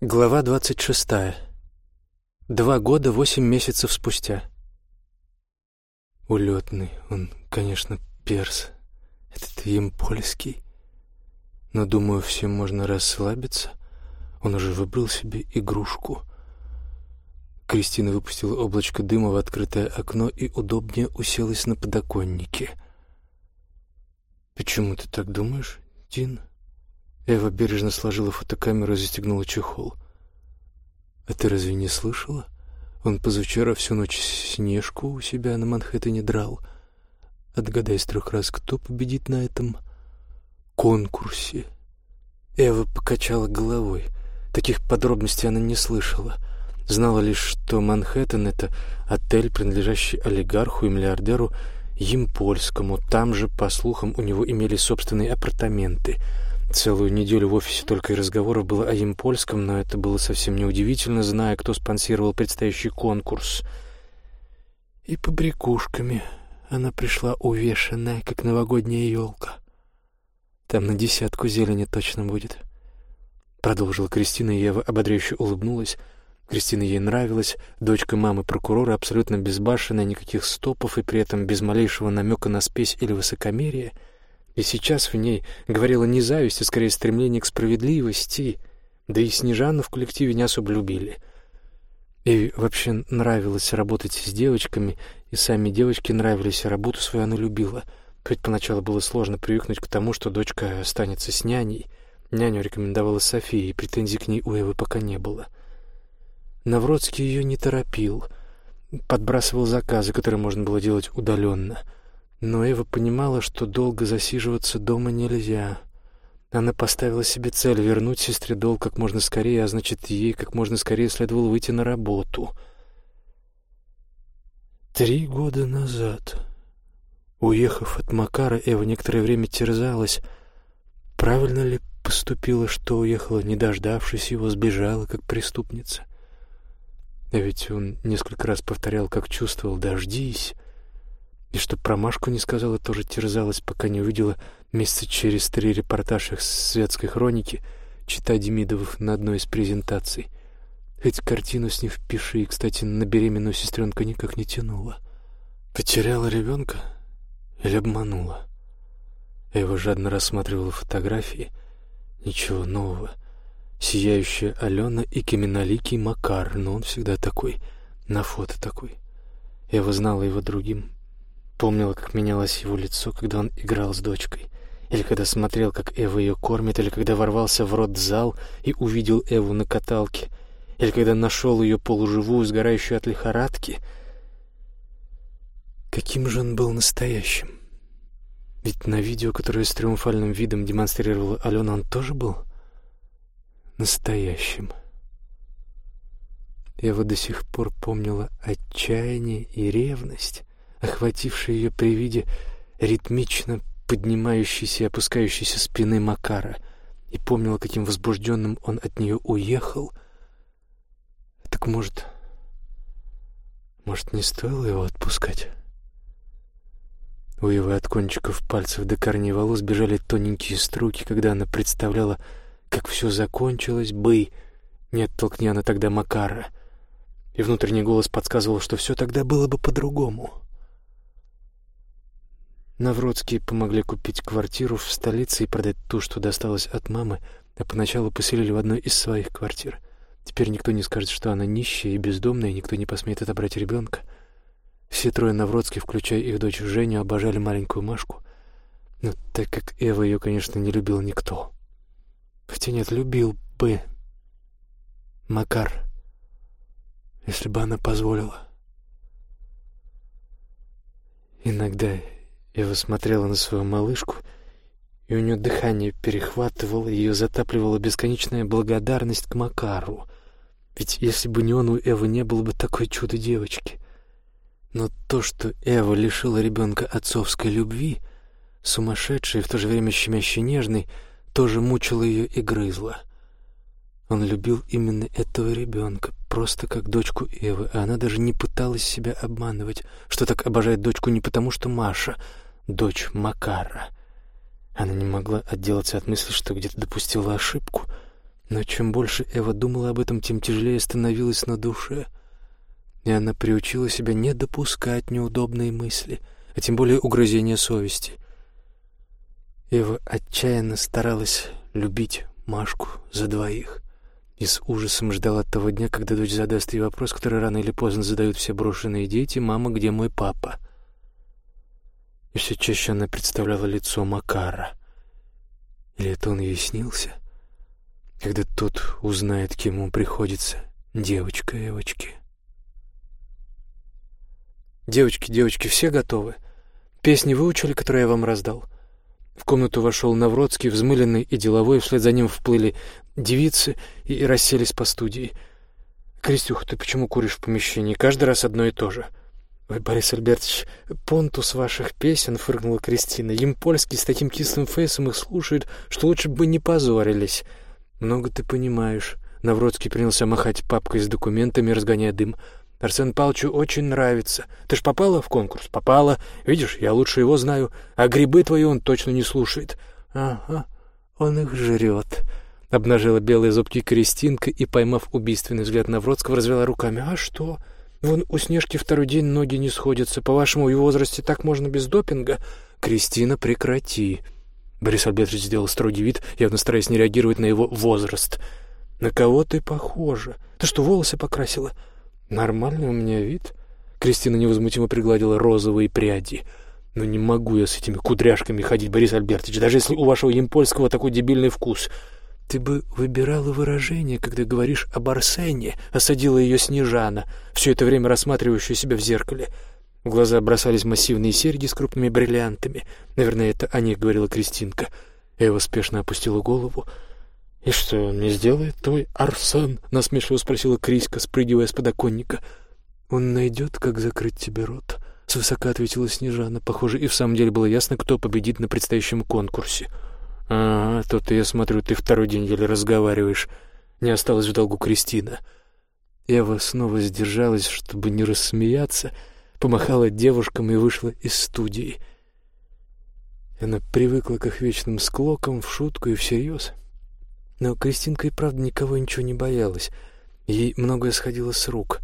Глава двадцать шестая. Два года, восемь месяцев спустя. Улетный, он, конечно, перс. Этот им польский. Но, думаю, всем можно расслабиться. Он уже выбрал себе игрушку. Кристина выпустила облачко дыма в открытое окно и удобнее уселась на подоконнике. «Почему ты так думаешь, Дин?» Эва бережно сложила фотокамеру и застегнула чехол. «А ты разве не слышала? Он позавчера всю ночь снежку у себя на Манхэттене драл. Отгадай с трех раз, кто победит на этом конкурсе?» Эва покачала головой. Таких подробностей она не слышала. Знала лишь, что Манхэттен — это отель, принадлежащий олигарху и миллиардеру Емпольскому. Там же, по слухам, у него имели собственные апартаменты — Целую неделю в офисе только и разговоров было о Емпольском, но это было совсем неудивительно, зная, кто спонсировал предстоящий конкурс. И побрякушками она пришла увешанная, как новогодняя елка. Там на десятку зелени точно будет. Продолжила Кристина, и Ева ободряюще улыбнулась. Кристина ей нравилась, дочка мамы прокурора, абсолютно безбашенная, никаких стопов и при этом без малейшего намека на спесь или высокомерие — и сейчас в ней говорила не зависть, а скорее стремление к справедливости, да и Снежану в коллективе не особо любили. Ей вообще нравилось работать с девочками, и сами девочки нравились, и работу свою она любила. Хоть поначалу было сложно привыкнуть к тому, что дочка останется с няней. Няню рекомендовала София, и претензий к ней у Эвы пока не было. Навродский ее не торопил, подбрасывал заказы, которые можно было делать удаленно — но Эва понимала, что долго засиживаться дома нельзя. Она поставила себе цель вернуть сестре долг как можно скорее, а значит, ей как можно скорее следовало выйти на работу. Три года назад, уехав от Макара, Эва некоторое время терзалась, правильно ли поступила, что уехала, не дождавшись его, сбежала, как преступница. А ведь он несколько раз повторял, как чувствовал «дождись», и что про Машку не сказала, тоже терзалась, пока не увидела месяца через три репортаж их светской хроники, чита Демидовых на одной из презентаций. Хоть картину с них впиши, и, кстати, на беременную сестренка никак не тянула. Потеряла ребенка или обманула? Его жадно рассматривала фотографии. Ничего нового. Сияющая Алена и каменоликий Макар, но он всегда такой, на фото такой. Его знала его другим, Помнила, как менялось его лицо, когда он играл с дочкой. Или когда смотрел, как Эва ее кормит, или когда ворвался в родзал и увидел Эву на каталке, или когда нашел ее полуживую, сгорающую от лихорадки. Каким же он был настоящим? Ведь на видео, которое с триумфальным видом демонстрировала Алена, он тоже был настоящим. Эва до сих пор помнила отчаяние и ревность, охвативший ее при виде ритмично поднимающейся и опускающейся спины Макара, и помнила, каким возбужденным он от нее уехал. Так может, может, не стоило его отпускать? У его от кончиков пальцев до корней волос бежали тоненькие струки, когда она представляла, как все закончилось бы, не оттолкни она тогда Макара. И внутренний голос подсказывал, что все тогда было бы по-другому. Навродские помогли купить квартиру в столице и продать ту, что досталось от мамы, а поначалу поселили в одной из своих квартир. Теперь никто не скажет, что она нищая и бездомная, и никто не посмеет отобрать ребенка. Все трое Навродских, включая их дочь Женю, обожали маленькую Машку. Но так как Эва ее, конечно, не любил никто. Хотя нет, любил бы Макар, если бы она позволила. Иногда Ева смотрела на свою малышку, и у нее дыхание перехватывало, ее затапливала бесконечная благодарность к Макару. Ведь если бы не он, у Эвы не было бы такой чудо-девочки. Но то, что Эва лишила ребенка отцовской любви, сумасшедшей и в то же время щемяще нежной, тоже мучило ее и грызло. Он любил именно этого ребенка, просто как дочку Эвы, а она даже не пыталась себя обманывать, что так обожает дочку не потому, что Маша — дочь Макара. Она не могла отделаться от мысли, что где-то допустила ошибку. Но чем больше Эва думала об этом, тем тяжелее становилось на душе. И она приучила себя не допускать неудобные мысли, а тем более угрызения совести. Эва отчаянно старалась любить Машку за двоих и с ужасом ждала того дня, когда дочь задаст ей вопрос, который рано или поздно задают все брошенные дети «Мама, где мой папа?». И все чаще она представляла лицо Макара. Или это он ей снился? Когда тот узнает, кем ему приходится, девочка Эвочки. «Девочки, девочки, все готовы? Песни выучили, которые я вам раздал?» В комнату вошел Навродский, взмыленный и деловой, вслед за ним вплыли девицы и расселись по студии. «Крестюха, ты почему куришь в помещении? Каждый раз одно и то же». «Ой, Борис Альбертович, понтус ваших песен», — фыркнула Кристина. «Им польский с таким кислым фейсом их слушают, что лучше бы не позорились». «Много ты понимаешь». Навродский принялся махать папкой с документами, разгоняя дым. Арсен Павловичу очень нравится. Ты ж попала в конкурс? Попала. Видишь, я лучше его знаю. А грибы твои он точно не слушает. Ага, он их жрет. Обнажила белые зубки Кристинка и, поймав убийственный взгляд Навродского, развела руками. А что? Вон у Снежки второй день ноги не сходятся. По-вашему, в возрасте так можно без допинга? Кристина, прекрати. Борис Альбертович сделал строгий вид, явно стараясь не реагировать на его возраст. «На кого ты похожа? Ты что, волосы покрасила?» «Нормальный у меня вид». Кристина невозмутимо пригладила розовые пряди. «Но не могу я с этими кудряшками ходить, Борис Альбертович, даже если у вашего Емпольского такой дебильный вкус». «Ты бы выбирала выражение, когда говоришь об Арсене», — осадила ее Снежана, все это время рассматривающая себя в зеркале. В глаза бросались массивные серьги с крупными бриллиантами. Наверное, это о них говорила Кристинка. Эва спешно опустила голову. «И что он не сделает, твой Арсен?» — насмешливо спросила Криська, спрыгивая с подоконника. «Он найдет, как закрыть тебе рот», — свысока ответила Снежана. Похоже, и в самом деле было ясно, кто победит на предстоящем конкурсе. «Ага, тут я смотрю, ты второй день еле разговариваешь. Не осталось в долгу Кристина». Эва снова сдержалась, чтобы не рассмеяться, помахала девушкам и вышла из студии. Она привыкла к их вечным склокам, в шутку и всерьез. Но Кристинка и правда никого ничего не боялась. Ей многое сходило с рук.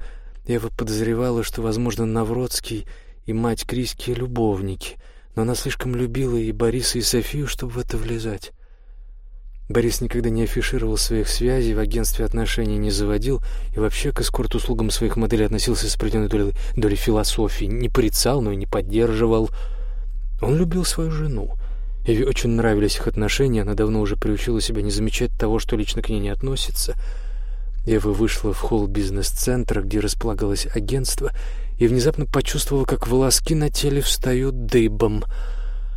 Ева подозревала, что, возможно, Навродский и мать Криски — любовники, но она слишком любила и Бориса, и Софию, чтобы в это влезать. Борис никогда не афишировал своих связей, в агентстве отношений не заводил и вообще к эскорт-услугам своих моделей относился с определенной долей, долей философии. Не порицал, но и не поддерживал. Он любил свою жену — Эви очень нравились их отношения, она давно уже приучила себя не замечать того, что лично к ней не относится. Ева вышла в холл бизнес-центра, где располагалось агентство, и внезапно почувствовала, как волоски на теле встают дыбом.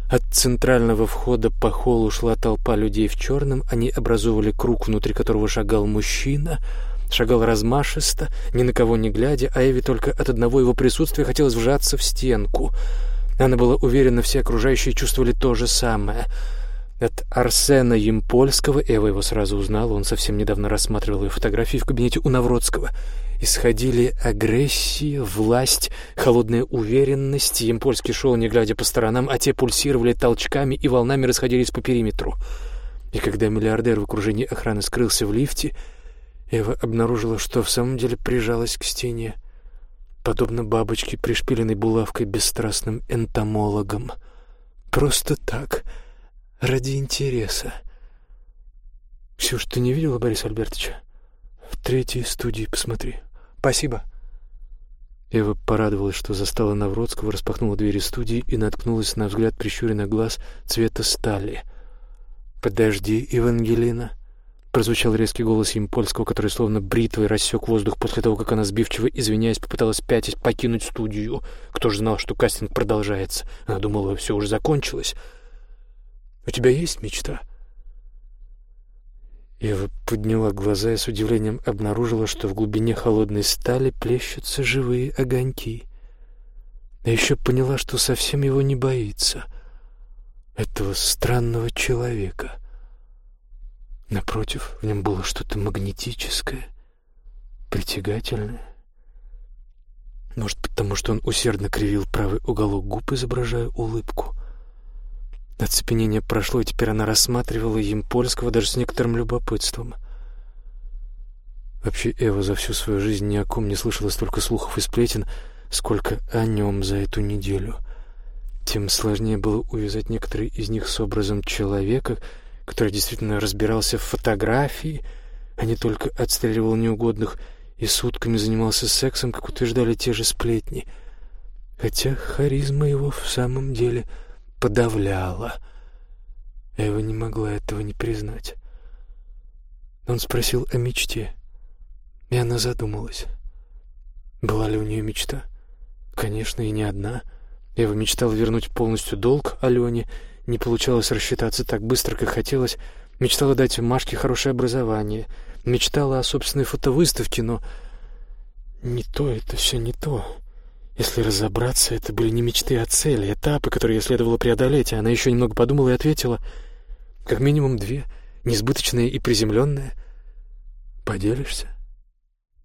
От центрального входа по холлу шла толпа людей в черном, они образовывали круг, внутри которого шагал мужчина — шагал размашисто, ни на кого не глядя, а Эви только от одного его присутствия хотелось вжаться в стенку — она была уверена, все окружающие чувствовали то же самое. От Арсена Емпольского, Эва его сразу узнала, он совсем недавно рассматривал ее фотографии в кабинете у Навродского, исходили агрессия, власть, холодная уверенность. Емпольский шел, не глядя по сторонам, а те пульсировали толчками и волнами расходились по периметру. И когда миллиардер в окружении охраны скрылся в лифте, Эва обнаружила, что в самом деле прижалась к стене подобно бабочке, пришпиленной булавкой бесстрастным энтомологом. Просто так, ради интереса. Все, что ты не видела, Борис Альбертовича? В третьей студии посмотри. Спасибо. Ева порадовалась, что застала Навродского, распахнула двери студии и наткнулась на взгляд прищуренных глаз цвета стали. «Подожди, Евангелина», Прозвучал резкий голос Импольского, который словно бритвой рассек воздух после того, как она сбивчиво, извиняясь, попыталась пятясь покинуть студию. Кто же знал, что кастинг продолжается? Она думала, все уже закончилось. «У тебя есть мечта?» Ева подняла глаза и с удивлением обнаружила, что в глубине холодной стали плещутся живые огоньки. А еще поняла, что совсем его не боится. Этого странного человека — Напротив, в нем было что-то магнетическое, притягательное. Может, потому что он усердно кривил правый уголок губ, изображая улыбку. Оцепенение прошло, и теперь она рассматривала им польского даже с некоторым любопытством. Вообще, Эва за всю свою жизнь ни о ком не слышала столько слухов и сплетен, сколько о нем за эту неделю. Тем сложнее было увязать некоторые из них с образом человека, который действительно разбирался в фотографии, а не только отстреливал неугодных и сутками занимался сексом, как утверждали те же сплетни. Хотя харизма его в самом деле подавляла. Эва не могла этого не признать. Он спросил о мечте, и она задумалась. Была ли у нее мечта? Конечно, и не одна. Эва мечтала вернуть полностью долг Алене, не получалось рассчитаться так быстро, как хотелось. Мечтала дать Машке хорошее образование. Мечтала о собственной фотовыставке, но не то это все не то. Если разобраться, это были не мечты, а цели, этапы, которые следовало преодолеть, она еще немного подумала и ответила, как минимум две, несбыточные и приземленные. «Поделишься?»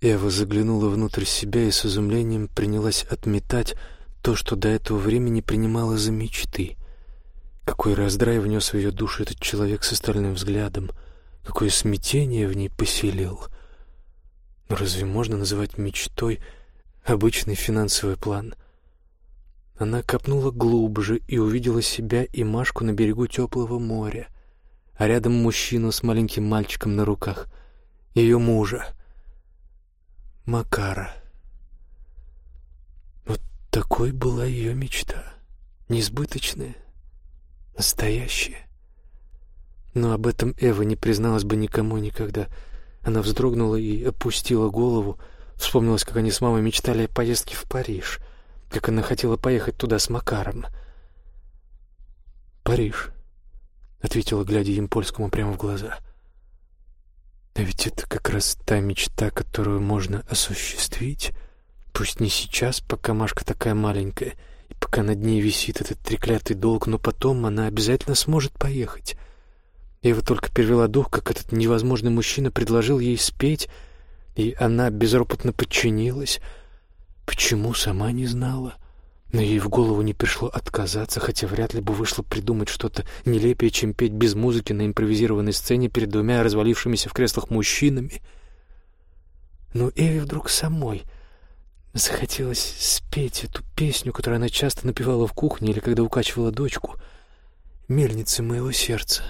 Эва заглянула внутрь себя и с изумлением принялась отметать то, что до этого времени принимала за мечты. Какой раздрай внес в ее душу этот человек с остальным взглядом, какое смятение в ней поселил. Но разве можно называть мечтой обычный финансовый план? Она копнула глубже и увидела себя и Машку на берегу теплого моря, а рядом мужчину с маленьким мальчиком на руках, ее мужа, Макара. Вот такой была ее мечта, несбыточная, настоящее. Но об этом Эва не призналась бы никому никогда. Она вздрогнула и опустила голову. Вспомнилось, как они с мамой мечтали о поездке в Париж, как она хотела поехать туда с Макаром. «Париж», — ответила, глядя им польскому прямо в глаза. «А ведь это как раз та мечта, которую можно осуществить, пусть не сейчас, пока Машка такая маленькая, — пока над ней висит этот треклятый долг, но потом она обязательно сможет поехать. Ева только перевела дух, как этот невозможный мужчина предложил ей спеть, и она безропотно подчинилась. Почему, сама не знала. Но ей в голову не пришло отказаться, хотя вряд ли бы вышло придумать что-то нелепее, чем петь без музыки на импровизированной сцене перед двумя развалившимися в креслах мужчинами. Но Эве вдруг самой Захотелось спеть эту песню, которую она часто напевала в кухне или когда укачивала дочку. «Мельницы моего сердца».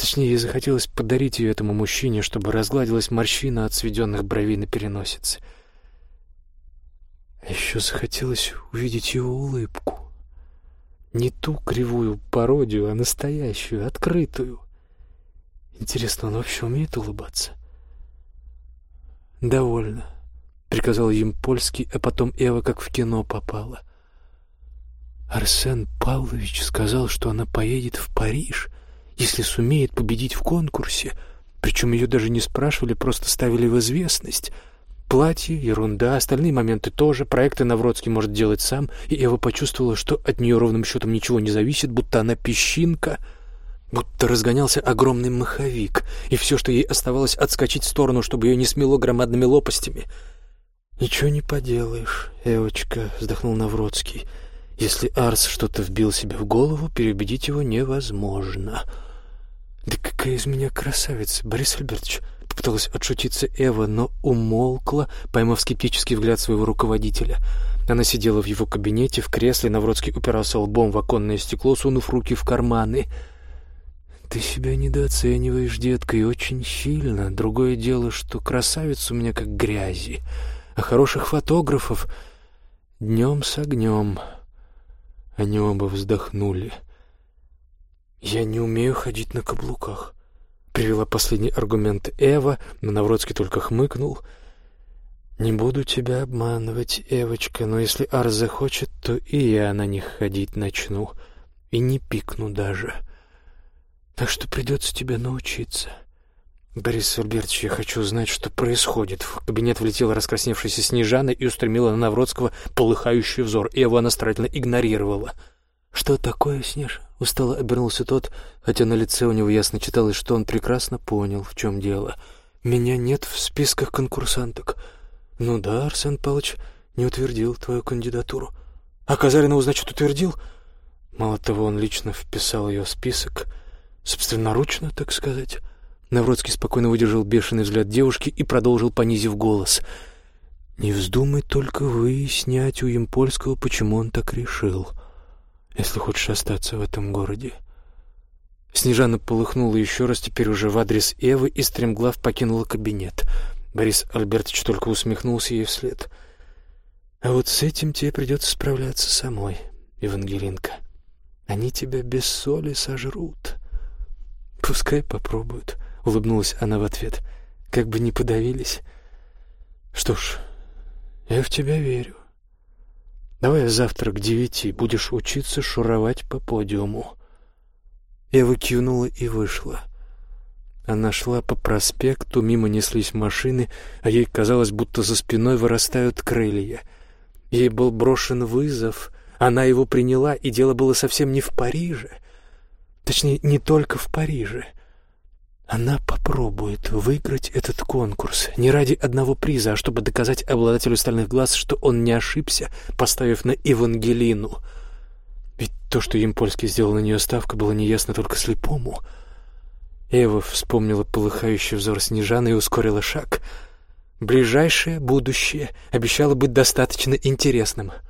Точнее, захотелось подарить ее этому мужчине, чтобы разгладилась морщина от сведенных бровей на переносице. А еще захотелось увидеть его улыбку. Не ту кривую пародию, а настоящую, открытую. Интересно, он вообще умеет улыбаться? «Довольно», приказал им польский, а потом Эва как в кино попала. Арсен Павлович сказал, что она поедет в Париж, если сумеет победить в конкурсе. Причем ее даже не спрашивали, просто ставили в известность. Платье, ерунда, остальные моменты тоже. Проекты Навродский может делать сам, и Эва почувствовала, что от нее ровным счетом ничего не зависит, будто она песчинка — будто разгонялся огромный маховик, и все, что ей оставалось, отскочить в сторону, чтобы ее не смело громадными лопастями — «Ничего не поделаешь, Эвочка», — вздохнул Навродский. «Если Арс что-то вбил себе в голову, переубедить его невозможно». «Да какая из меня красавица, Борис Альбертович!» Попыталась отшутиться Эва, но умолкла, поймав скептический взгляд своего руководителя. Она сидела в его кабинете, в кресле, Навродский упирался лбом в оконное стекло, сунув руки в карманы. «Ты себя недооцениваешь, детка, и очень сильно. Другое дело, что красавица у меня как грязи» а хороших фотографов днем с огнем. Они оба вздохнули. «Я не умею ходить на каблуках», — привела последний аргумент Эва, но Навродский только хмыкнул. «Не буду тебя обманывать, Эвочка, но если Арс захочет, то и я на них ходить начну, и не пикну даже. Так что придется тебе научиться». «Борис Альбертович, я хочу знать, что происходит». В кабинет влетела раскрасневшаяся Снежана и устремила на Навродского полыхающий взор. Эва она старательно игнорировала. «Что такое, Снеж?» — устало обернулся тот, хотя на лице у него ясно читалось, что он прекрасно понял, в чем дело. «Меня нет в списках конкурсанток». «Ну да, Арсен Павлович не утвердил твою кандидатуру». «А Казаринова, значит, утвердил?» Мало того, он лично вписал ее в список, собственноручно, так сказать. Навродский спокойно выдержал бешеный взгляд девушки и продолжил, понизив голос. «Не вздумай только выяснять у Импольского, почему он так решил, если хочешь остаться в этом городе». Снежана полыхнула еще раз, теперь уже в адрес Эвы, и стремглав покинула кабинет. Борис Альбертович только усмехнулся ей вслед. «А вот с этим тебе придется справляться самой, Евангелинка. Они тебя без соли сожрут». «Пускай попробуют», — улыбнулась она в ответ. «Как бы не подавились». «Что ж, я в тебя верю. Давай завтра к девяти будешь учиться шуровать по подиуму». Эва кивнула и вышла. Она шла по проспекту, мимо неслись машины, а ей казалось, будто за спиной вырастают крылья. Ей был брошен вызов, она его приняла, и дело было совсем не в Париже. Точнее, не только в Париже. Она попробует выиграть этот конкурс не ради одного приза, а чтобы доказать обладателю стальных глаз, что он не ошибся, поставив на Евангелину — ведь то, что Емпольский сделал на нее ставку, было неясно только слепому. Эва вспомнила полыхающий взор Снежаны и ускорила шаг. Ближайшее будущее обещало быть достаточно интересным —